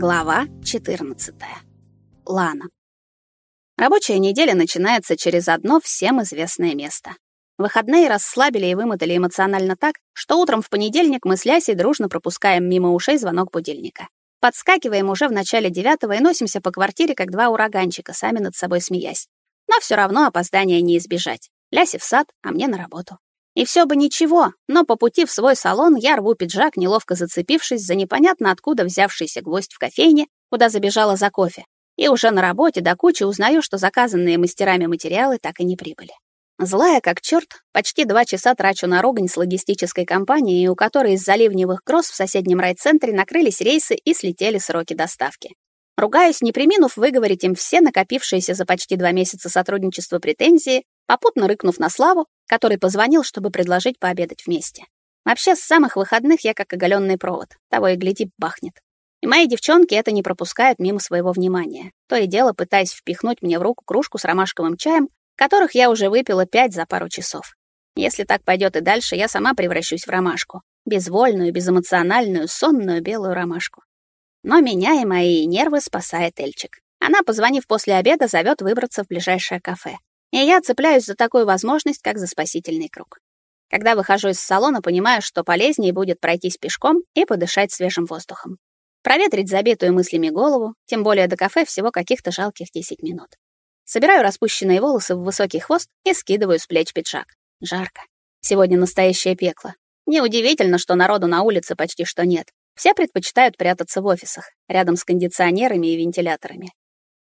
Глава 14. Лана. Рабочая неделя начинается через одно всем известное место. Выходные расслабили и вымотали эмоционально так, что утром в понедельник мы с Лясей дружно пропускаем мимо ушей звонок будильника. Подскакиваем уже в начале девятого и носимся по квартире, как два ураганчика, сами над собой смеясь. Но все равно опоздания не избежать. Лясе в сад, а мне на работу. И все бы ничего, но по пути в свой салон я рву пиджак, неловко зацепившись за непонятно откуда взявшийся гвоздь в кофейне, куда забежала за кофе. И уже на работе до кучи узнаю, что заказанные мастерами материалы так и не прибыли. Злая как черт, почти два часа трачу на ругань с логистической компанией, у которой из-за ливневых гроз в соседнем райцентре накрылись рейсы и слетели сроки доставки. Ругаюсь, не приминув выговорить им все накопившиеся за почти два месяца сотрудничества претензии, попутно рыкнув на Славу, который позвонил, чтобы предложить пообедать вместе. Вообще, с самых выходных я как оголенный провод, того и гляди, бахнет. И мои девчонки это не пропускают мимо своего внимания, то и дело пытаясь впихнуть мне в руку кружку с ромашковым чаем, которых я уже выпила пять за пару часов. Если так пойдет и дальше, я сама превращусь в ромашку. Безвольную, безэмоциональную, сонную белую ромашку. Но меня и мои нервы спасает Эльчик. Она, позвонив после обеда, зовет выбраться в ближайшее кафе. И я цепляюсь за такую возможность, как за спасительный круг. Когда выхожу из салона, понимаю, что полезнее будет пройтись пешком и подышать свежим воздухом. Проветрить забитую мыслями голову, тем более до кафе всего каких-то жалких 10 минут. Собираю распущенные волосы в высокий хвост и скидываю с плеч пиджак. Жарко. Сегодня настоящее пекло. Неудивительно, что народу на улице почти что нет. Все предпочитают прятаться в офисах, рядом с кондиционерами и вентиляторами.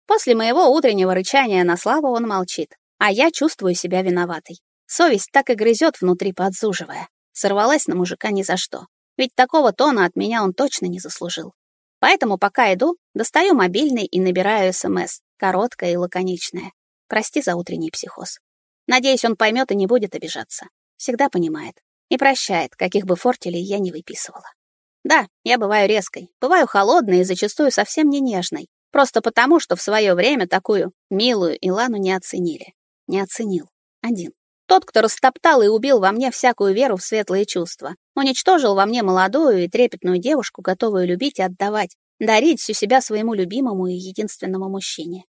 После моего утреннего рычания на славу он молчит, а я чувствую себя виноватой. Совесть так и грызет внутри, подзуживая. Сорвалась на мужика ни за что. Ведь такого тона от меня он точно не заслужил. Поэтому пока иду, достаю мобильный и набираю СМС, короткое и лаконичное. Прости за утренний психоз. Надеюсь, он поймет и не будет обижаться. Всегда понимает. И прощает, каких бы фортелей я не выписывала. Да, я бываю резкой, бываю холодной и зачастую совсем не нежной. Просто потому, что в свое время такую милую Илану не оценили не оценил. Один. Тот, кто растоптал и убил во мне всякую веру в светлые чувства, уничтожил во мне молодую и трепетную девушку, готовую любить и отдавать, дарить всю себя своему любимому и единственному мужчине.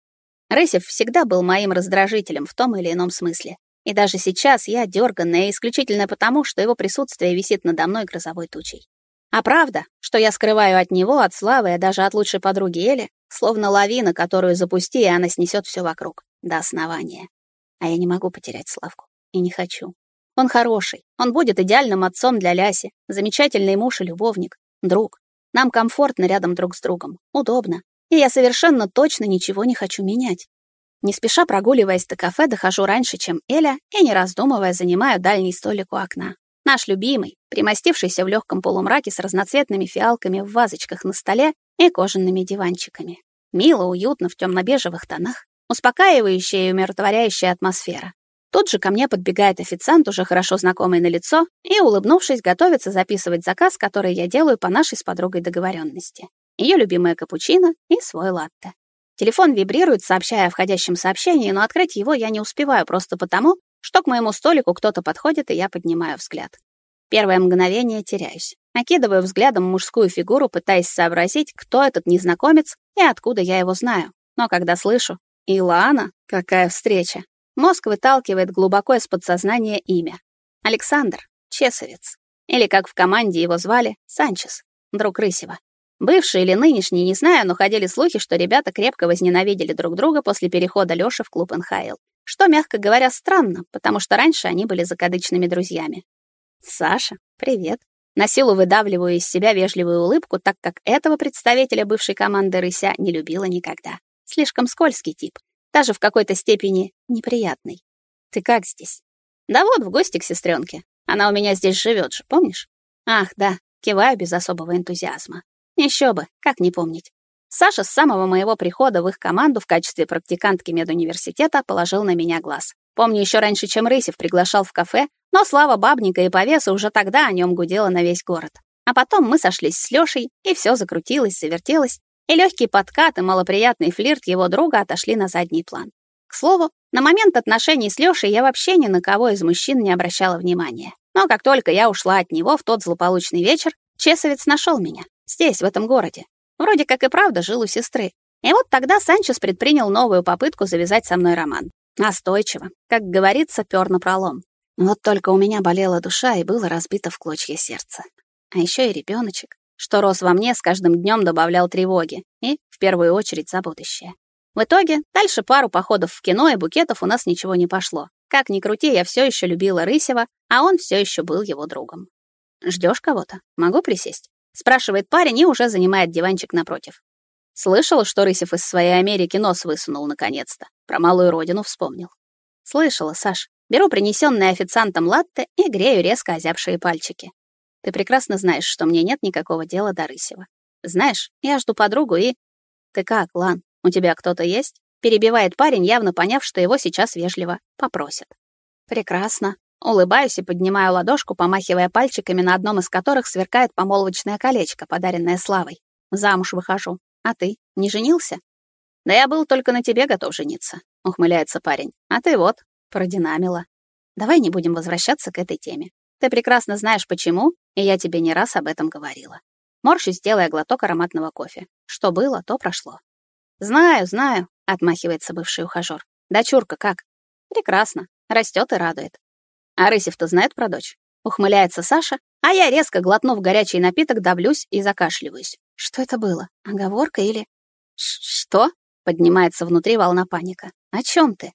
Рысев всегда был моим раздражителем в том или ином смысле. И даже сейчас я дерганная исключительно потому, что его присутствие висит надо мной грозовой тучей. А правда, что я скрываю от него, от Славы, а даже от лучшей подруги Эли, словно лавина, которую запусти, и она снесет все вокруг, до основания. А я не могу потерять Славку. И не хочу. Он хороший. Он будет идеальным отцом для Ляси. Замечательный муж и любовник. Друг. Нам комфортно рядом друг с другом. Удобно. И я совершенно точно ничего не хочу менять. Не спеша прогуливаясь до кафе, дохожу раньше, чем Эля, и, не раздумывая, занимаю дальний столик у окна. Наш любимый, примостившийся в легком полумраке с разноцветными фиалками в вазочках на столе и кожаными диванчиками. Мило, уютно, в темно-бежевых тонах. Успокаивающая и умиротворяющая атмосфера. Тут же ко мне подбегает официант, уже хорошо знакомый на лицо, и, улыбнувшись, готовится записывать заказ, который я делаю по нашей с подругой договоренности. Ее любимая капучино и свой латте. Телефон вибрирует, сообщая о входящем сообщении, но открыть его я не успеваю просто потому, что к моему столику кто-то подходит, и я поднимаю взгляд. Первое мгновение теряюсь. Накидываю взглядом мужскую фигуру, пытаясь сообразить, кто этот незнакомец и откуда я его знаю. Но когда слышу Илана? Какая встреча! Мозг выталкивает глубоко из подсознания имя. Александр, Чесовец. Или, как в команде его звали, Санчес, друг Рысева. Бывший или нынешний, не знаю, но ходили слухи, что ребята крепко возненавидели друг друга после перехода Лёши в клуб НХЛ. Что, мягко говоря, странно, потому что раньше они были закадычными друзьями. «Саша, привет». На силу выдавливаю из себя вежливую улыбку, так как этого представителя бывшей команды Рыся не любила никогда. Слишком скользкий тип, даже в какой-то степени неприятный. Ты как здесь? Да вот, в гости к сестренке. Она у меня здесь живет же, помнишь? Ах, да, киваю без особого энтузиазма. Еще бы, как не помнить. Саша с самого моего прихода в их команду в качестве практикантки медуниверситета положил на меня глаз. Помню еще раньше, чем Рысев приглашал в кафе, но слава бабника и повеса уже тогда о нем гудела на весь город. А потом мы сошлись с Лешей, и все закрутилось, завертелось, и легкий подкат и малоприятный флирт его друга отошли на задний план. К слову, на момент отношений с Лёшей я вообще ни на кого из мужчин не обращала внимания. Но как только я ушла от него в тот злополучный вечер, Чесовец нашел меня. Здесь, в этом городе. Вроде как и правда жил у сестры. И вот тогда Санчес предпринял новую попытку завязать со мной роман. Настойчиво, как говорится, пёр на пролом. Вот только у меня болела душа и было разбито в клочья сердце. А еще и ребеночек, что рос во мне, с каждым днем добавлял тревоги и, в первую очередь, за будущее. В итоге, дальше пару походов в кино и букетов у нас ничего не пошло. Как ни крути, я все еще любила Рысева, а он все еще был его другом. Ждешь кого-то? Могу присесть? Спрашивает парень и уже занимает диванчик напротив. Слышала, что Рысев из своей Америки нос высунул наконец-то. Про малую родину вспомнил. Слышала, Саш. Беру принесенное официантом латте и грею резко озябшие пальчики. Ты прекрасно знаешь, что мне нет никакого дела до Рысева. Знаешь, я жду подругу и... Ты как, Лан, у тебя кто-то есть? Перебивает парень, явно поняв, что его сейчас вежливо попросят. Прекрасно. Улыбаюсь и поднимаю ладошку, помахивая пальчиками, на одном из которых сверкает помолвочное колечко, подаренное Славой. Замуж выхожу. А ты не женился? Да я был только на тебе готов жениться, ухмыляется парень. А ты вот, продинамила. Давай не будем возвращаться к этой теме. Ты прекрасно знаешь почему, и я тебе не раз об этом говорила. Морщусь, делая глоток ароматного кофе. Что было, то прошло. Знаю, знаю, отмахивается бывший ухажёр. Дочурка как? Прекрасно, растет и радует. А Рысев-то знает про дочь? Ухмыляется Саша, а я, резко глотнув горячий напиток, давлюсь и закашливаюсь. Что это было? Оговорка или... Что? Поднимается внутри волна паника. О чем ты?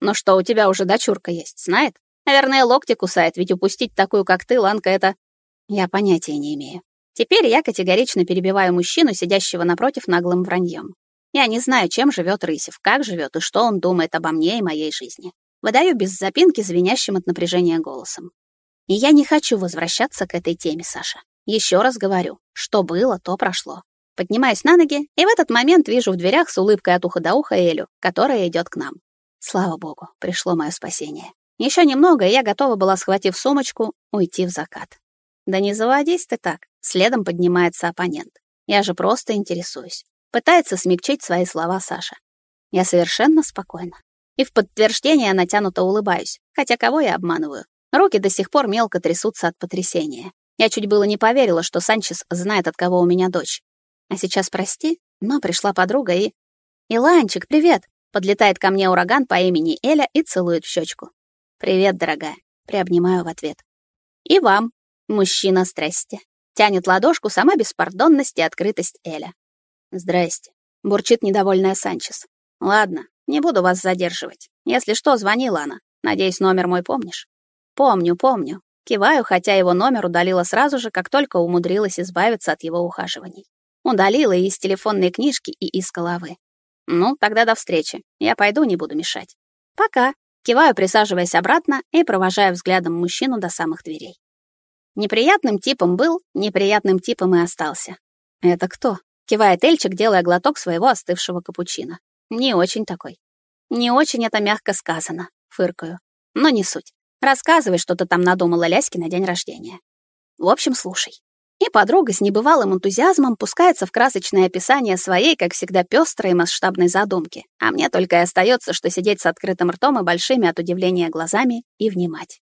Ну что, у тебя уже дочурка есть, знает? Наверное, локти кусает, ведь упустить такую, как ты, Ланка, это... Я понятия не имею. Теперь я категорично перебиваю мужчину, сидящего напротив наглым враньем. Я не знаю, чем живет Рысев, как живет и что он думает обо мне и моей жизни. Выдаю без запинки звенящим от напряжения голосом. И я не хочу возвращаться к этой теме, Саша. Еще раз говорю, что было, то прошло. Поднимаюсь на ноги, и в этот момент вижу в дверях с улыбкой от уха до уха Элю, которая идет к нам. Слава богу, пришло мое спасение. Еще немного, и я готова была, схватив сумочку, уйти в закат. Да не заводись ты так. Следом поднимается оппонент. Я же просто интересуюсь. Пытается смягчить свои слова Саша. Я совершенно спокойна. И в подтверждение натянуто улыбаюсь, хотя кого я обманываю. Руки до сих пор мелко трясутся от потрясения. Я чуть было не поверила, что Санчес знает, от кого у меня дочь. А сейчас прости, но пришла подруга и... «Иланчик, привет!» Подлетает ко мне ураган по имени Эля и целует в щечку. «Привет, дорогая!» Приобнимаю в ответ. «И вам, мужчина страсти!» Тянет ладошку сама беспардонность и открытость Эля. «Здрасте!» Бурчит недовольная Санчес. «Ладно, не буду вас задерживать. Если что, звони, Лана. Надеюсь, номер мой помнишь?» «Помню, помню». Киваю, хотя его номер удалила сразу же, как только умудрилась избавиться от его ухаживаний. Удалила и из телефонной книжки, и из головы. «Ну, тогда до встречи. Я пойду, не буду мешать». «Пока». Киваю, присаживаясь обратно и провожая взглядом мужчину до самых дверей. Неприятным типом был, неприятным типом и остался. «Это кто?» — кивает Эльчик, делая глоток своего остывшего капучино. Не очень такой. Не очень это мягко сказано, фыркаю. Но не суть. Рассказывай, что ты там надумала Ляське на день рождения. В общем, слушай. И подруга с небывалым энтузиазмом пускается в красочное описание своей, как всегда, пестрой и масштабной задумки. А мне только и остается, что сидеть с открытым ртом и большими от удивления глазами и внимать.